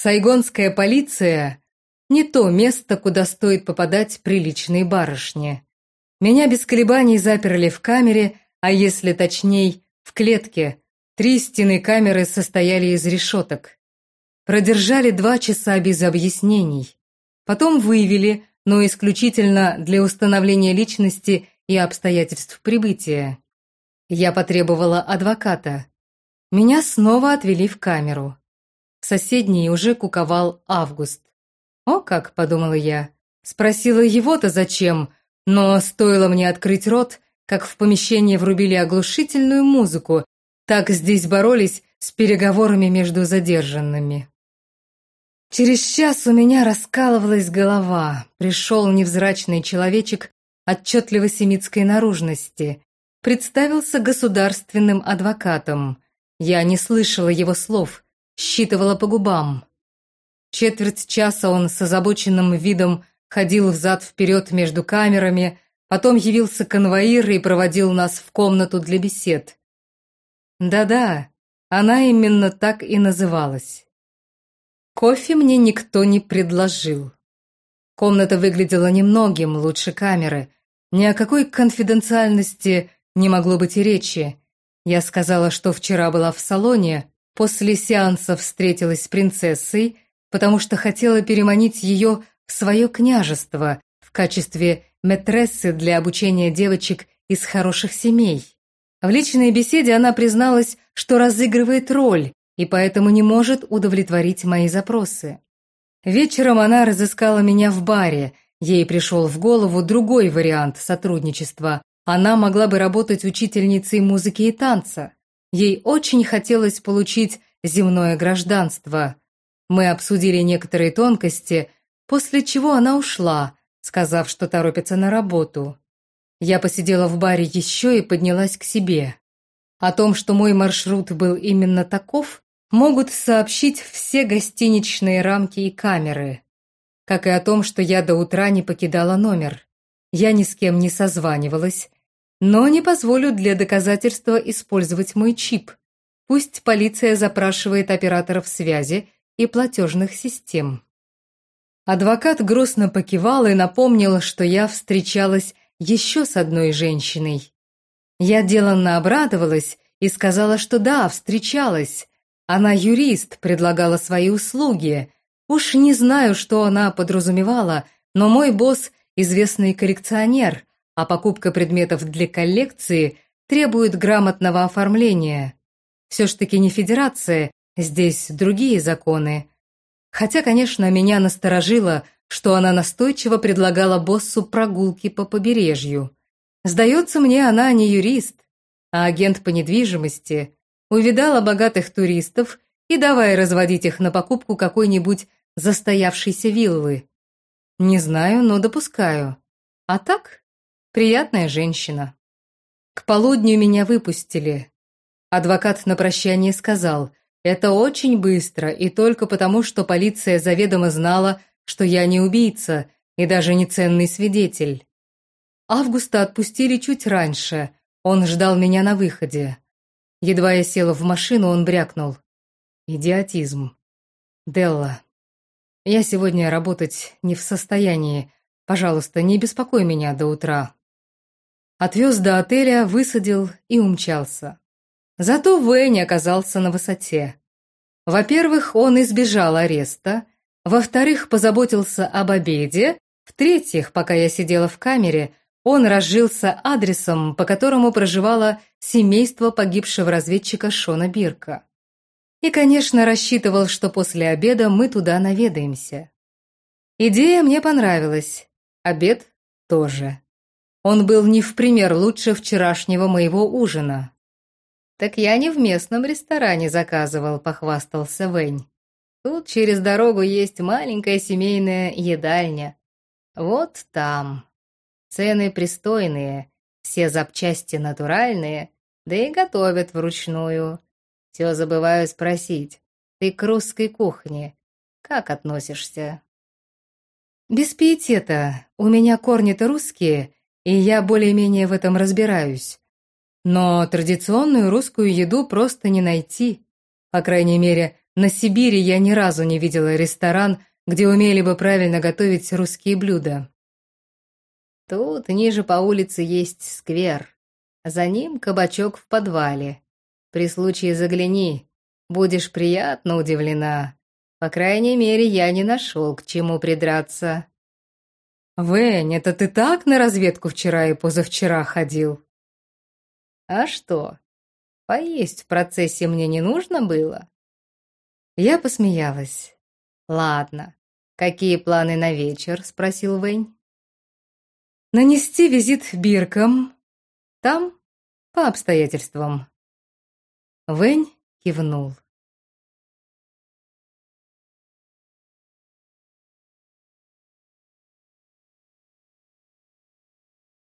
Сайгонская полиция – не то место, куда стоит попадать приличные барышни. Меня без колебаний заперли в камере, а если точней, в клетке. Три стены камеры состояли из решеток. Продержали два часа без объяснений. Потом вывели, но исключительно для установления личности и обстоятельств прибытия. Я потребовала адвоката. Меня снова отвели в камеру. В соседней уже куковал Август. «О как!» – подумала я. Спросила его-то зачем, но стоило мне открыть рот, как в помещение врубили оглушительную музыку. Так здесь боролись с переговорами между задержанными. Через час у меня раскалывалась голова. Пришел невзрачный человечек отчетливо семитской наружности представился государственным адвокатом. Я не слышала его слов, считывала по губам. Четверть часа он с озабоченным видом ходил взад-вперед между камерами, потом явился конвоир и проводил нас в комнату для бесед. Да-да, она именно так и называлась. Кофе мне никто не предложил. Комната выглядела немногим лучше камеры. Ни о какой конфиденциальности не могло быть и речи. Я сказала, что вчера была в салоне, после сеанса встретилась с принцессой, потому что хотела переманить ее в свое княжество в качестве метрессы для обучения девочек из хороших семей. В личной беседе она призналась, что разыгрывает роль и поэтому не может удовлетворить мои запросы. Вечером она разыскала меня в баре, ей пришел в голову другой вариант сотрудничества она могла бы работать учительницей музыки и танца. Ей очень хотелось получить земное гражданство. Мы обсудили некоторые тонкости, после чего она ушла, сказав, что торопится на работу. Я посидела в баре еще и поднялась к себе. О том, что мой маршрут был именно таков, могут сообщить все гостиничные рамки и камеры. Как и о том, что я до утра не покидала номер. Я ни с кем не созванивалась, но не позволю для доказательства использовать мой чип. Пусть полиция запрашивает операторов связи и платежных систем. Адвокат грустно покивал и напомнил, что я встречалась еще с одной женщиной. Я деланно обрадовалась и сказала, что да, встречалась. Она юрист, предлагала свои услуги. Уж не знаю, что она подразумевала, но мой босс – известный коллекционер, а покупка предметов для коллекции требует грамотного оформления. Все ж таки не федерация, здесь другие законы. Хотя, конечно, меня насторожило, что она настойчиво предлагала боссу прогулки по побережью. Сдается мне, она не юрист, а агент по недвижимости. Увидала богатых туристов и давай разводить их на покупку какой-нибудь застоявшейся виллы. Не знаю, но допускаю. А так, Приятная женщина. К полудню меня выпустили. Адвокат на прощание сказал, это очень быстро и только потому, что полиция заведомо знала, что я не убийца и даже не ценный свидетель. Августа отпустили чуть раньше, он ждал меня на выходе. Едва я села в машину, он брякнул. Идиотизм. Делла, я сегодня работать не в состоянии. Пожалуйста, не беспокой меня до утра. Отвез до отеля, высадил и умчался. Зато Вэнни оказался на высоте. Во-первых, он избежал ареста, во-вторых, позаботился об обеде, в-третьих, пока я сидела в камере, он разжился адресом, по которому проживало семейство погибшего разведчика Шона Бирка. И, конечно, рассчитывал, что после обеда мы туда наведаемся. Идея мне понравилась, обед тоже. Он был не в пример лучше вчерашнего моего ужина. «Так я не в местном ресторане заказывал», — похвастался Вэнь. «Тут через дорогу есть маленькая семейная едальня. Вот там. Цены пристойные, все запчасти натуральные, да и готовят вручную. Все забываю спросить, ты к русской кухне как относишься?» «Без пиетета. У меня корни-то русские, и я более-менее в этом разбираюсь. Но традиционную русскую еду просто не найти. По крайней мере, На Сибири я ни разу не видела ресторан, где умели бы правильно готовить русские блюда. Тут ниже по улице есть сквер. За ним кабачок в подвале. При случае загляни, будешь приятно удивлена. По крайней мере, я не нашел, к чему придраться. «Вэнь, это ты так на разведку вчера и позавчера ходил?» «А что, поесть в процессе мне не нужно было?» Я посмеялась. «Ладно, какие планы на вечер?» — спросил Вэнь. «Нанести визит биркам. Там по обстоятельствам». Вэнь кивнул.